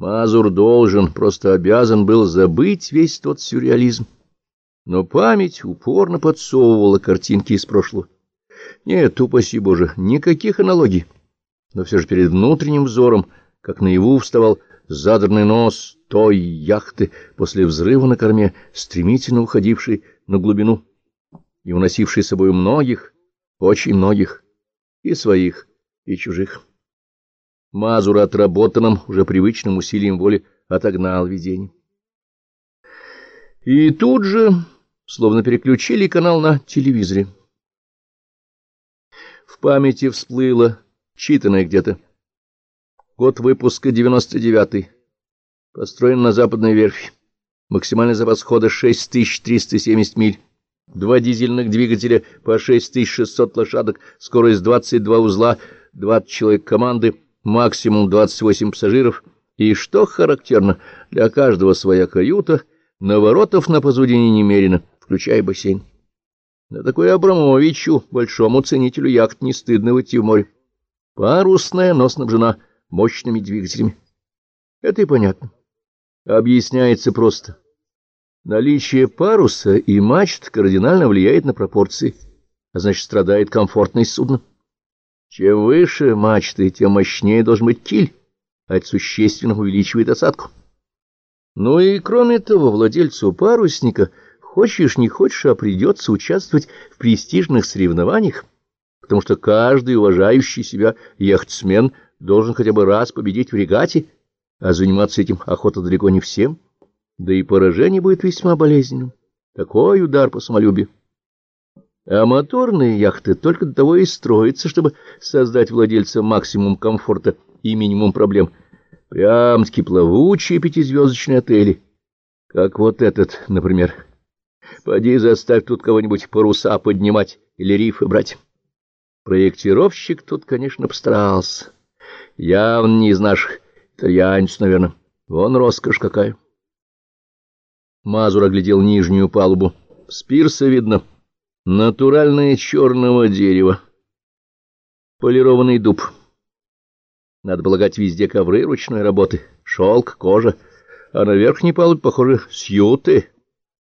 Мазур должен, просто обязан был забыть весь тот сюрреализм. Но память упорно подсовывала картинки из прошлого. Нет, упаси Боже, никаких аналогий. Но все же перед внутренним взором, как наяву вставал задранный нос той яхты после взрыва на корме, стремительно уходившей на глубину и уносившей с собой многих, очень многих, и своих, и чужих. Мазур отработанным, уже привычным усилием воли отогнал видение. И тут же, словно переключили канал на телевизоре. В памяти всплыло, читанное где-то. Год выпуска 99-й. Построен на западной верфи. Максимальный запас хода 6370 миль. Два дизельных двигателя по 6600 лошадок, скорость 22 узла, 20 человек команды — максимум 28 пассажиров, и, что характерно, для каждого своя каюта, наворотов на позудине немерено, включая бассейн. На такой Абрамовичу, большому ценителю яхт, не стыдно выйти в море. Парусная, но снабжена мощными двигателями. Это и понятно. Объясняется просто. Наличие паруса и мачт кардинально влияет на пропорции, а значит, страдает комфортность судна. Чем выше мачты, тем мощнее должен быть киль, а это существенно увеличивает осадку. Ну и кроме того, владельцу парусника, хочешь не хочешь, а придется участвовать в престижных соревнованиях, потому что каждый уважающий себя яхтсмен должен хотя бы раз победить в регате, а заниматься этим охота далеко не всем, да и поражение будет весьма болезненным. Такой удар по самолюбию. А моторные яхты только для того и строятся, чтобы создать владельцам максимум комфорта и минимум проблем. Прям-таки плавучие пятизвездочные отели. Как вот этот, например. Поди заставь тут кого-нибудь паруса поднимать или рифы брать. Проектировщик тут, конечно, постарался. Явно не из наших. Итальянец, наверное. Вон роскошь какая. Мазур оглядел нижнюю палубу. С видно — Натуральное черного дерева. Полированный дуб. Надо полагать, везде ковры ручной работы, шелк, кожа. А на верхней палубе, похоже, сьюты.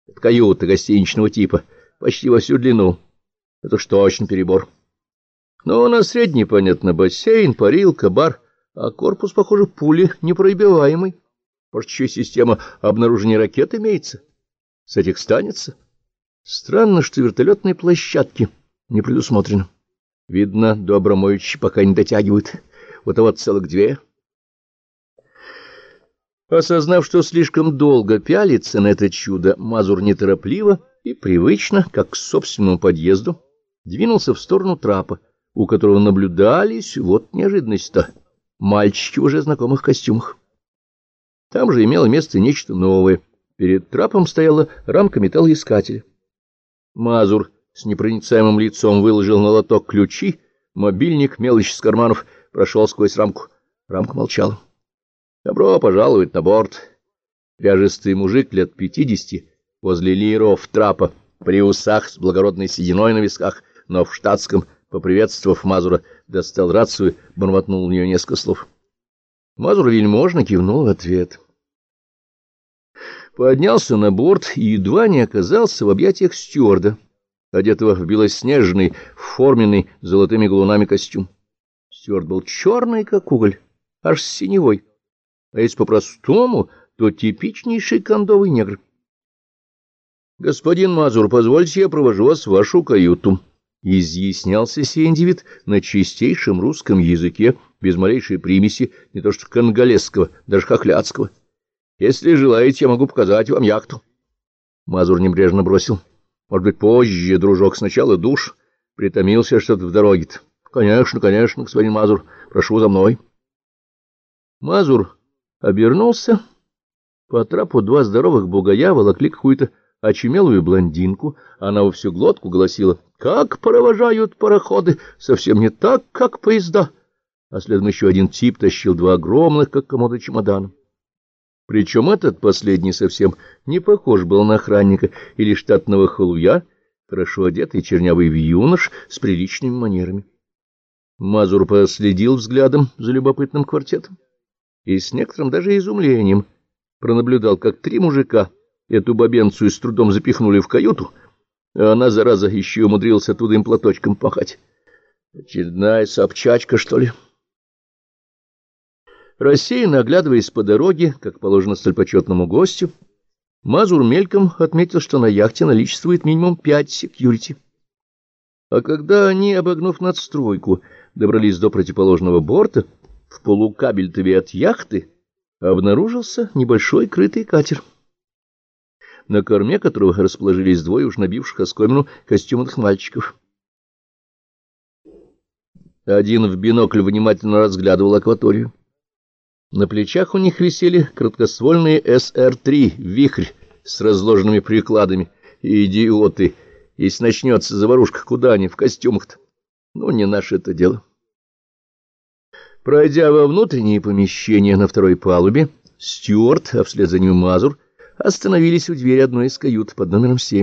Это каюта гостиничного типа, почти во всю длину. Это ж точно перебор. Но на средней, понятно, бассейн, парилка, бар, а корпус, похоже, пули непробиваемый. Может, еще система обнаружения ракет имеется? С этих станется? Странно, что вертолетные площадки не предусмотрены. Видно, до Абрамовича пока не дотягивают. Вот вот целых две. Осознав, что слишком долго пялится на это чудо, Мазур неторопливо и привычно, как к собственному подъезду, двинулся в сторону трапа, у которого наблюдались, вот неожиданность-то, мальчики в уже знакомых костюмах. Там же имело место нечто новое. Перед трапом стояла рамка металлоискателя. Мазур с непроницаемым лицом выложил на лоток ключи, мобильник, мелочь с карманов, прошел сквозь рамку. Рамка молчала. Добро пожаловать на борт. Ряжистый мужик лет пятидесяти возле лиров трапа, при усах с благородной сединой на висках, но в штатском, поприветствовав Мазура, достал рацию, бормотнул в нее несколько слов. Мазур вельможно кивнул в ответ поднялся на борт и едва не оказался в объятиях стюарда, одетого в белоснежный, форменный золотыми галунами костюм. Стюард был черный, как уголь, аж синевой, а если по-простому, то типичнейший кондовый негр. — Господин Мазур, позвольте, я провожу вас в вашу каюту. Изъяснялся сей на чистейшем русском языке, без малейшей примеси, не то что конголезского, даже хохлядского. Если желаете, я могу показать вам яхту. Мазур небрежно бросил. Может быть, позже, дружок, сначала душ. Притомился что-то в дороге -то. Конечно, конечно, господин Мазур, прошу за мной. Мазур обернулся. По трапу два здоровых бугая волокли какую-то очумелую блондинку. Она во всю глотку гласила, как провожают пароходы, совсем не так, как поезда. А следом еще один тип тащил два огромных, как комода чемодана. Причем этот последний совсем не похож был на охранника или штатного халуя, хорошо одетый чернявый юнош с приличными манерами. Мазур последил взглядом за любопытным квартетом. и с некоторым даже изумлением пронаблюдал, как три мужика эту бабенцию с трудом запихнули в каюту, а она, зараза, еще умудрилась оттуда им платочком пахать. Очередная собчачка, что ли? Рассеянно оглядываясь по дороге, как положено столь почетному гостю, Мазур мельком отметил, что на яхте наличествует минимум пять секьюрити. А когда они, обогнув надстройку, добрались до противоположного борта, в полукабельтове от яхты обнаружился небольшой крытый катер, на корме которого расположились двое уж набивших оскомину костюмных мальчиков. Один в бинокль внимательно разглядывал акваторию. На плечах у них висели краткоствольные СР-3 «Вихрь» с разложенными прикладами. Идиоты! Если начнется заварушка, куда они в костюмах-то? Ну, не наше это дело. Пройдя во внутренние помещения на второй палубе, Стюарт, а вслед за ним Мазур, остановились у двери одной из кают под номером семь.